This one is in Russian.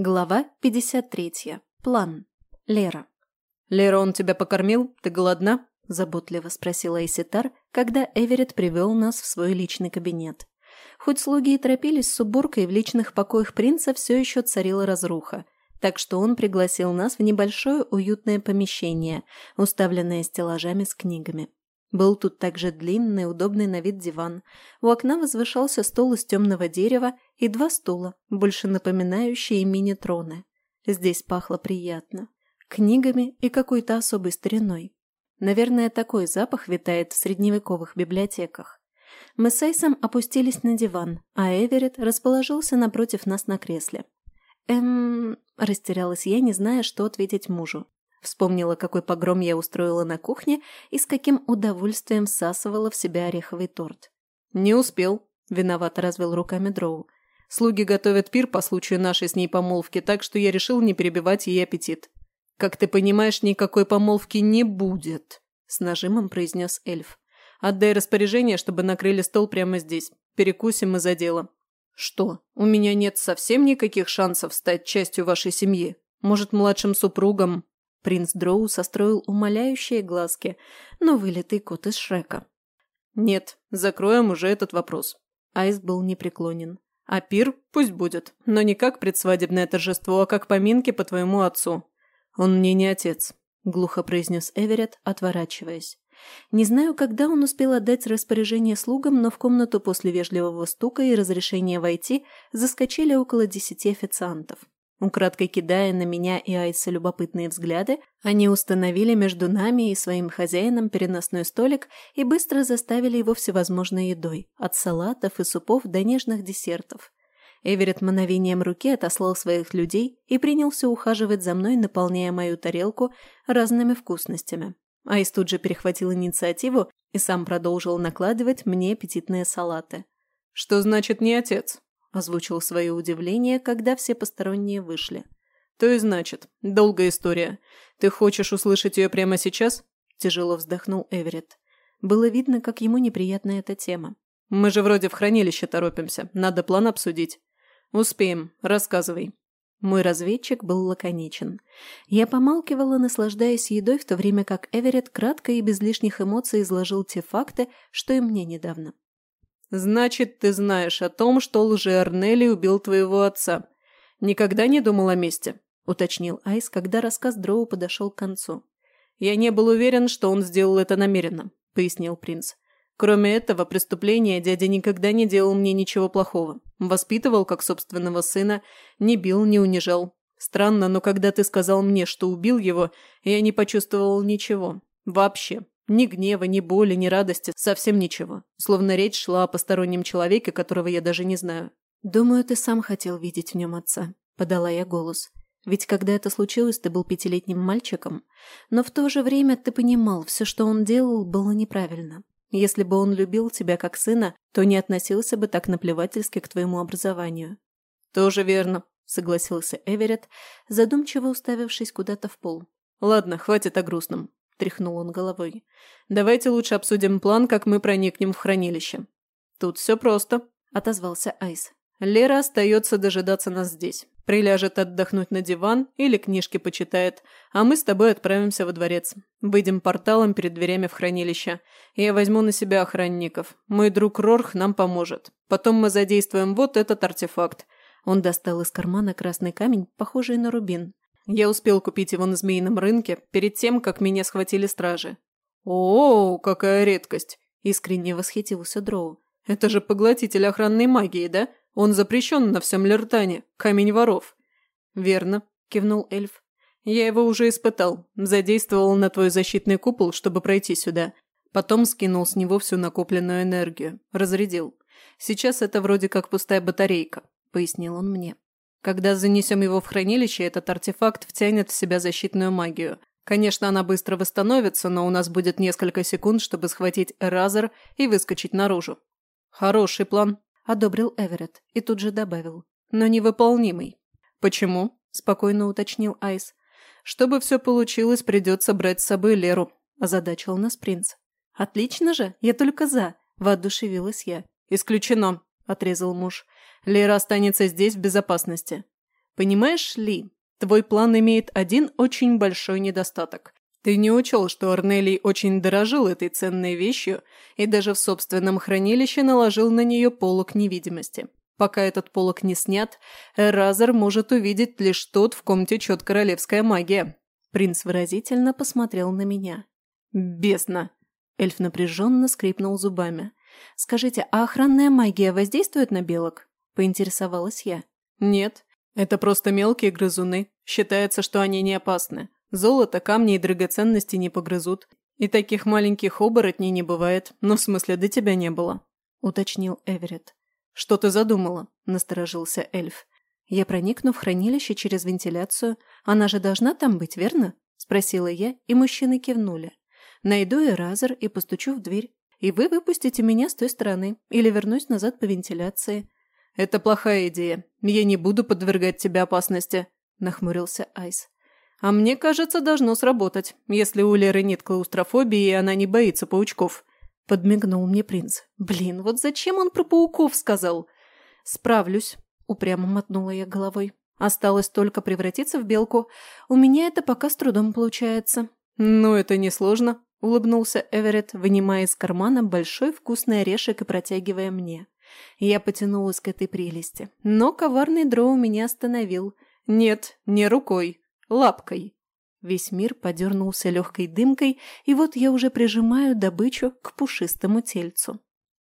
Глава 53. План. Лера. «Лера, он тебя покормил? Ты голодна?» – заботливо спросила Иситар, когда Эверетт привел нас в свой личный кабинет. Хоть слуги и торопились с уборкой, в личных покоях принца все еще царила разруха, так что он пригласил нас в небольшое уютное помещение, уставленное стеллажами с книгами. Был тут также длинный, удобный на вид диван. У окна возвышался стол из темного дерева и два стула, больше напоминающие мини-троны. Здесь пахло приятно. Книгами и какой-то особой стариной. Наверное, такой запах витает в средневековых библиотеках. Мы с Айсом опустились на диван, а Эверетт расположился напротив нас на кресле. «Эм...» – растерялась я, не зная, что ответить мужу. Вспомнила, какой погром я устроила на кухне и с каким удовольствием всасывала в себя ореховый торт. «Не успел», – виновато развел руками Дроу. «Слуги готовят пир по случаю нашей с ней помолвки, так что я решил не перебивать ей аппетит». «Как ты понимаешь, никакой помолвки не будет», – с нажимом произнес эльф. «Отдай распоряжение, чтобы накрыли стол прямо здесь. Перекусим мы за дело». «Что, у меня нет совсем никаких шансов стать частью вашей семьи? Может, младшим супругом?» Принц Дроу состроил умоляющие глазки, но вылитый кот из Шрека. «Нет, закроем уже этот вопрос». Айс был непреклонен. «А пир пусть будет, но не как предсвадебное торжество, а как поминки по твоему отцу. Он мне не отец», – глухо произнес Эверетт, отворачиваясь. Не знаю, когда он успел отдать распоряжение слугам, но в комнату после вежливого стука и разрешения войти заскочили около десяти официантов. Украдкой кидая на меня и Айса любопытные взгляды, они установили между нами и своим хозяином переносной столик и быстро заставили его всевозможной едой, от салатов и супов до нежных десертов. Эверетт мановением руки отослал своих людей и принялся ухаживать за мной, наполняя мою тарелку разными вкусностями. Айс тут же перехватил инициативу и сам продолжил накладывать мне аппетитные салаты. «Что значит не отец?» – озвучил свое удивление, когда все посторонние вышли. «То и значит. Долгая история. Ты хочешь услышать ее прямо сейчас?» – тяжело вздохнул Эверетт. Было видно, как ему неприятна эта тема. «Мы же вроде в хранилище торопимся. Надо план обсудить». «Успеем. Рассказывай». Мой разведчик был лаконичен. Я помалкивала, наслаждаясь едой, в то время как Эверетт кратко и без лишних эмоций изложил те факты, что и мне недавно. «Значит, ты знаешь о том, что лже-Арнели убил твоего отца. Никогда не думал о мести?» – уточнил Айс, когда рассказ Дроу подошел к концу. «Я не был уверен, что он сделал это намеренно», – пояснил принц. «Кроме этого преступления дядя никогда не делал мне ничего плохого. Воспитывал как собственного сына, не бил, не унижал. Странно, но когда ты сказал мне, что убил его, я не почувствовал ничего. Вообще. Ни гнева, ни боли, ни радости, совсем ничего. Словно речь шла о постороннем человеке, которого я даже не знаю. «Думаю, ты сам хотел видеть в нем отца», – подала я голос. «Ведь когда это случилось, ты был пятилетним мальчиком. Но в то же время ты понимал, все, что он делал, было неправильно. Если бы он любил тебя как сына, то не относился бы так наплевательски к твоему образованию». «Тоже верно», – согласился Эверетт, задумчиво уставившись куда-то в пол. «Ладно, хватит о грустном тряхнул он головой. «Давайте лучше обсудим план, как мы проникнем в хранилище». «Тут все просто», – отозвался Айс. «Лера остается дожидаться нас здесь. Приляжет отдохнуть на диван или книжки почитает, а мы с тобой отправимся во дворец. Выйдем порталом перед дверями в хранилище. Я возьму на себя охранников. Мой друг Рорх нам поможет. Потом мы задействуем вот этот артефакт». Он достал из кармана красный камень, похожий на рубин, я успел купить его на змеином рынке перед тем, как меня схватили стражи. «О, какая редкость!» – искренне восхитился Дроу. «Это же поглотитель охранной магии, да? Он запрещен на всем Лертане. Камень воров». «Верно», – кивнул эльф. «Я его уже испытал. Задействовал на твой защитный купол, чтобы пройти сюда. Потом скинул с него всю накопленную энергию. Разрядил. Сейчас это вроде как пустая батарейка», – пояснил он мне. Когда занесем его в хранилище, этот артефакт втянет в себя защитную магию. Конечно, она быстро восстановится, но у нас будет несколько секунд, чтобы схватить Эразер и выскочить наружу. Хороший план, одобрил Эверетт и тут же добавил. Но невыполнимый. Почему? Спокойно уточнил Айс. Чтобы все получилось, придется брать с собой Леру, озадачил нас принц. Отлично же, я только за, воодушевилась я. Исключено, отрезал муж. Лера останется здесь в безопасности. Понимаешь ли, твой план имеет один очень большой недостаток. Ты не учел, что Арнелий очень дорожил этой ценной вещью и даже в собственном хранилище наложил на нее полок невидимости. Пока этот полок не снят, Эразер может увидеть лишь тот, в ком течет королевская магия. Принц выразительно посмотрел на меня. «Бесно!» Эльф напряженно скрипнул зубами. «Скажите, а охранная магия воздействует на белок?» – поинтересовалась я. «Нет. Это просто мелкие грызуны. Считается, что они не опасны. Золото, камни и драгоценности не погрызут. И таких маленьких оборотней не бывает. Но в смысле до тебя не было», – уточнил Эверетт. «Что ты задумала?» – насторожился эльф. «Я проникну в хранилище через вентиляцию. Она же должна там быть, верно?» – спросила я, и мужчины кивнули. «Найду Эразер и постучу в дверь. И вы выпустите меня с той стороны, или вернусь назад по вентиляции». «Это плохая идея. Я не буду подвергать тебя опасности», – нахмурился Айс. «А мне кажется, должно сработать, если у Леры нет клаустрофобии, и она не боится паучков», Подмигнул мне принц. Блин, вот зачем он про пауков сказал? Справлюсь, упрямо мотнула я головой. Осталось только превратиться в белку. У меня это пока с трудом получается. Ну, это несложно, улыбнулся Эверетт, вынимая из кармана большой вкусный орешек и протягивая мне. Я потянулась к этой прелести, но коварный дроу меня остановил. Нет, не рукой, лапкой. Весь мир подернулся легкой дымкой, и вот я уже прижимаю добычу к пушистому тельцу.